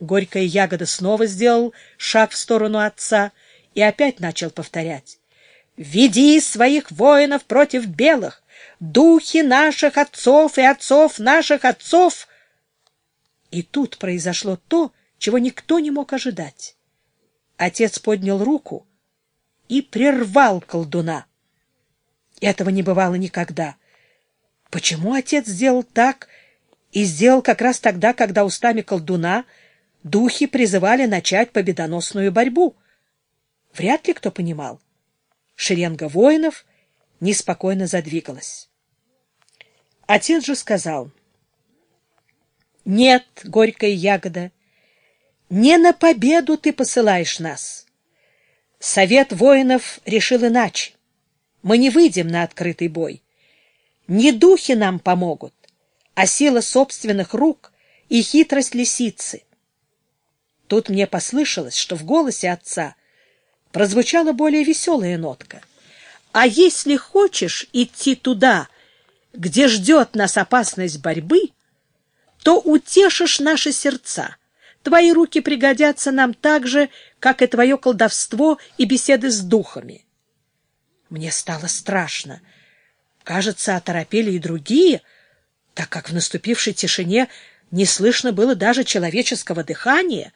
Горькая ягода снова сделал шаг в сторону отца и опять начал повторять. «Веди своих воинов против белых! Духи наших отцов и отцов наших отцов!» И тут произошло то, чего никто не мог ожидать. Отец поднял руку и прервал колдуна. Этого не бывало никогда. Почему отец сделал так и сделал как раз тогда, когда устами колдуна духи призывали начать победоносную борьбу? Вряд ли кто понимал. Шеренга воинов неспокойно задвигалась. Отец же сказал, «Нет, горькая ягода, не на победу ты посылаешь нас. Совет воинов решил иначе. Мы не выйдем на открытый бой. Не духи нам помогут, а сила собственных рук и хитрость лисицы. Тут мне послышалось, что в голосе отца прозвучала более веселая нотка. А если хочешь идти туда, где ждет нас опасность борьбы, то утешишь наши сердца. Твои руки пригодятся нам так же, как и твое колдовство и беседы с духами. Мне стало страшно. Кажется, оторопели и другие, так как в наступившей тишине не слышно было даже человеческого дыхания.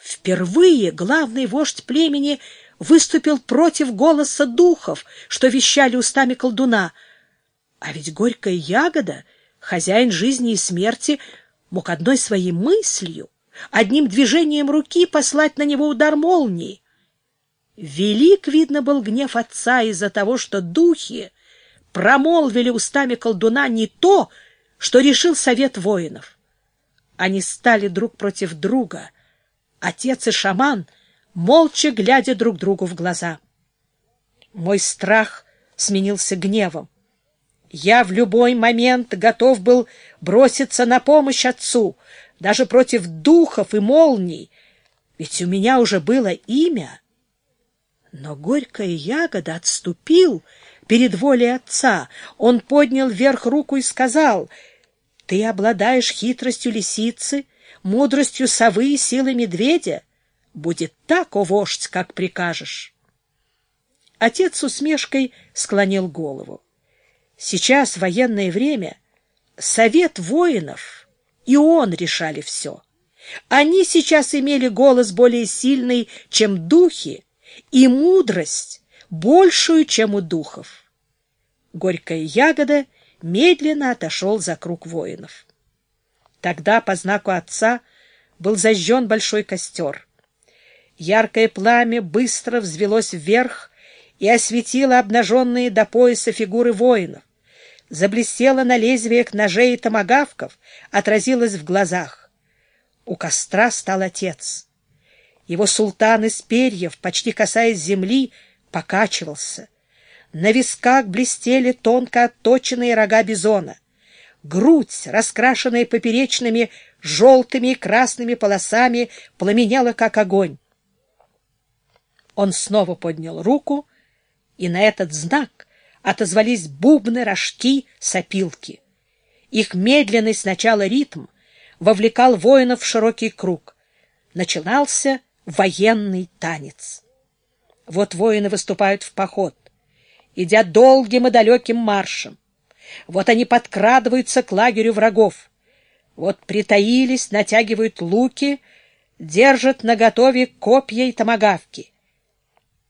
Впервые главный вождь племени выступил против голоса духов, что вещали устами колдуна. А ведь горькая ягода, хозяин жизни и смерти, мог одной своей мыслью, одним движением руки послать на него удар молнии. Велик, видно, был гнев отца из-за того, что духи промолвили устами колдуна не то, что решил совет воинов. Они стали друг против друга, отец и шаман, молча глядя друг другу в глаза. Мой страх сменился гневом. Я в любой момент готов был броситься на помощь отцу, даже против духов и молний, ведь у меня уже было имя — но горькая ягода отступил перед волей отца. Он поднял вверх руку и сказал, «Ты обладаешь хитростью лисицы, мудростью совы и силой медведя. Будет так, о вождь, как прикажешь». Отец с усмешкой склонил голову. Сейчас, военное время, совет воинов и он решали все. Они сейчас имели голос более сильный, чем духи, и мудрость большую, чем у духов. Горькая ягода медленно отошел за круг воинов. Тогда по знаку отца был зажжен большой костер. Яркое пламя быстро взвелось вверх и осветило обнаженные до пояса фигуры воинов. Заблестело на лезвиях ножей и томагавков, отразилось в глазах. У костра стал отец. Его султан из перьев, почти касаясь земли, покачивался. На висках блестели тонко отточенные рога бизона. Грудь, раскрашенная поперечными желтыми и красными полосами, пламенела, как огонь. Он снова поднял руку, и на этот знак отозвались бубны, рожки, сопилки. Их медленный сначала ритм вовлекал воинов в широкий круг. Начинался военный танец. Вот воины выступают в поход, идя долгим и далеким маршем. Вот они подкрадываются к лагерю врагов. Вот притаились, натягивают луки, держат наготове копья и томагавки.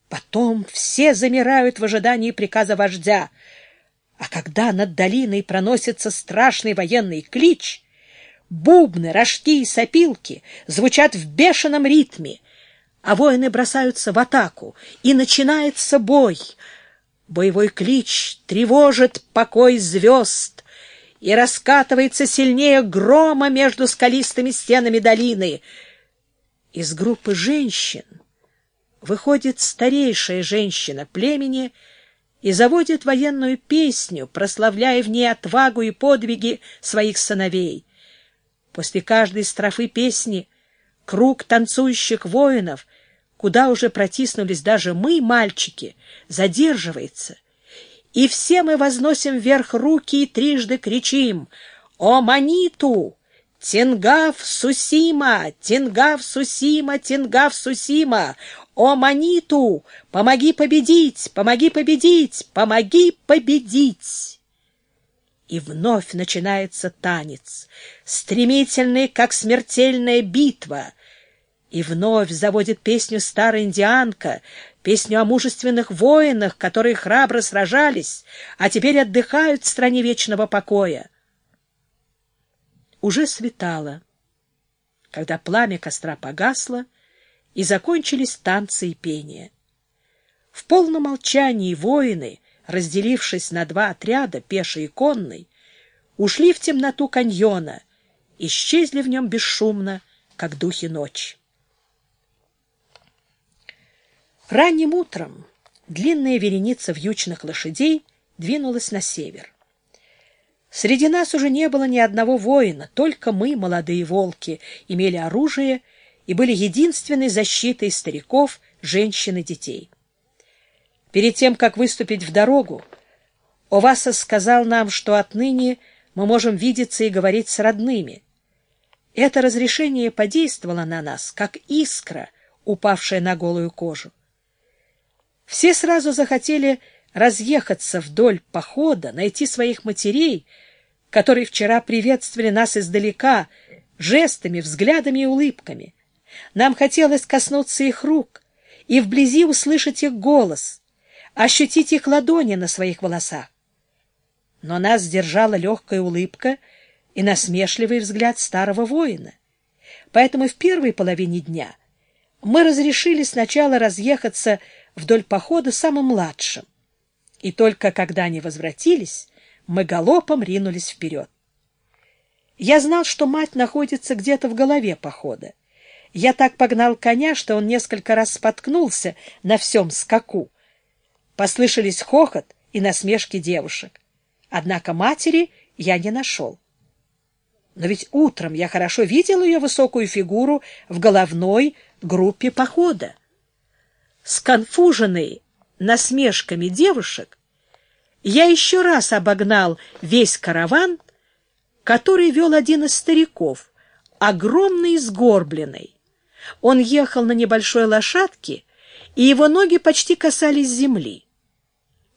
Потом все замирают в ожидании приказа вождя, а когда над долиной проносится страшный военный клич, бубны, рожки и сопилки звучат в бешеном ритме, а воины бросаются в атаку, и начинается бой. Боевой клич тревожит покой звезд и раскатывается сильнее грома между скалистыми стенами долины. Из группы женщин выходит старейшая женщина племени и заводит военную песню, прославляя в ней отвагу и подвиги своих сыновей. После каждой строфы песни круг танцующих воинов куда уже протиснулись даже мы, мальчики, задерживается. И все мы возносим вверх руки и трижды кричим «О, Маниту! Тенгав Сусима! Тенгав Сусима! Тенгав Сусима! О, Маниту! Помоги победить! Помоги победить! Помоги победить!» И вновь начинается танец, стремительный, как смертельная битва. И вновь заводит песню старая индианка, песню о мужественных воинах, которые храбро сражались, а теперь отдыхают в стране вечного покоя. Уже светало, когда пламя костра погасло, и закончились танцы и пение. В полном молчании воины, разделившись на два отряда, пеший и конный, ушли в темноту каньона, исчезли в нем бесшумно, как духи ночи. Ранним утром длинная вереница вьючных лошадей двинулась на север. Среди нас уже не было ни одного воина, только мы, молодые волки, имели оружие и были единственной защитой стариков, женщин и детей. Перед тем, как выступить в дорогу, Оваса сказал нам, что отныне мы можем видеться и говорить с родными. Это разрешение подействовало на нас, как искра, упавшая на голую кожу. Все сразу захотели разъехаться вдоль похода, найти своих матерей, которые вчера приветствовали нас издалека, жестами, взглядами и улыбками. Нам хотелось коснуться их рук и вблизи услышать их голос, ощутить их ладони на своих волосах. Но нас сдержала легкая улыбка и насмешливый взгляд старого воина. Поэтому в первой половине дня мы разрешили сначала разъехаться вдоль похода самым младшим. И только когда они возвратились, мы галопом ринулись вперед. Я знал, что мать находится где-то в голове похода. Я так погнал коня, что он несколько раз споткнулся на всем скаку. Послышались хохот и насмешки девушек. Однако матери я не нашел. Но ведь утром я хорошо видел ее высокую фигуру в головной группе похода. Сконфуженный насмешками девушек, я еще раз обогнал весь караван, который вел один из стариков, огромный и сгорбленный. Он ехал на небольшой лошадке, и его ноги почти касались земли.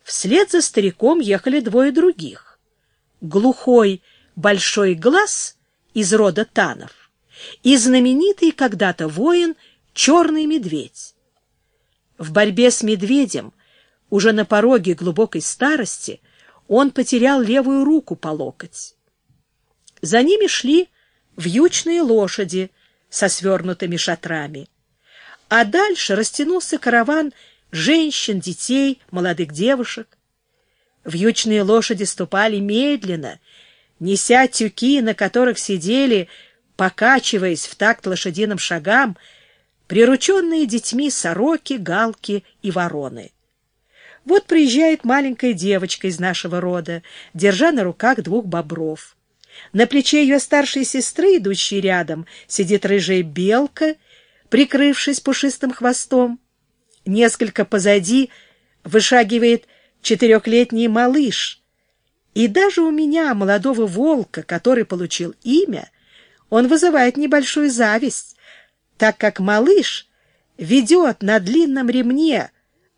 Вслед за стариком ехали двое других. Глухой большой глаз из рода Танов и знаменитый когда-то воин Черный Медведь. В борьбе с медведем уже на пороге глубокой старости он потерял левую руку по локоть. За ними шли вьючные лошади — со свернутыми шатрами. А дальше растянулся караван женщин, детей, молодых девушек. Вьючные лошади ступали медленно, неся тюки, на которых сидели, покачиваясь в такт лошадиным шагам, прирученные детьми сороки, галки и вороны. Вот приезжает маленькая девочка из нашего рода, держа на руках двух бобров. На плече ее старшей сестры, идущей рядом, сидит рыжая белка, прикрывшись пушистым хвостом. Несколько позади вышагивает четырехлетний малыш. И даже у меня, молодого волка, который получил имя, он вызывает небольшую зависть, так как малыш ведет на длинном ремне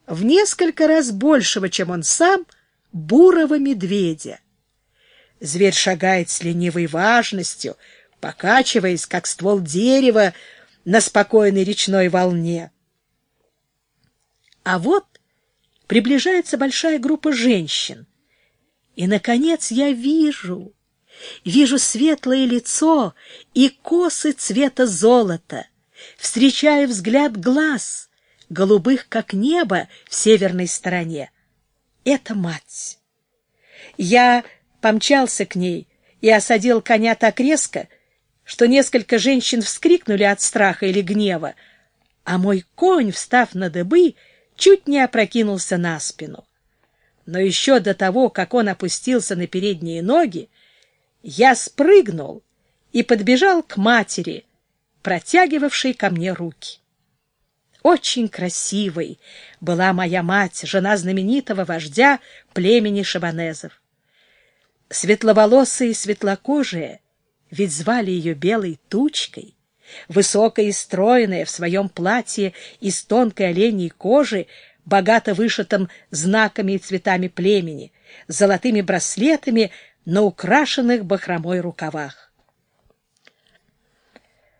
в несколько раз большего, чем он сам, бурого медведя. Зверь шагает с ленивой важностью, покачиваясь, как ствол дерева на спокойной речной волне. А вот приближается большая группа женщин. И, наконец, я вижу, вижу светлое лицо и косы цвета золота, встречаю взгляд глаз, голубых, как небо в северной стороне. Это мать. Я помчался к ней и осадил коня так резко, что несколько женщин вскрикнули от страха или гнева, а мой конь, встав на дыбы, чуть не опрокинулся на спину. Но еще до того, как он опустился на передние ноги, я спрыгнул и подбежал к матери, протягивавшей ко мне руки. Очень красивой была моя мать, жена знаменитого вождя племени шабанезов светловолосые и светлокожие, ведь звали ее белой тучкой, высокая и стройная в своем платье из тонкой оленьей кожи, богато вышитым знаками и цветами племени, золотыми браслетами на украшенных бахромой рукавах.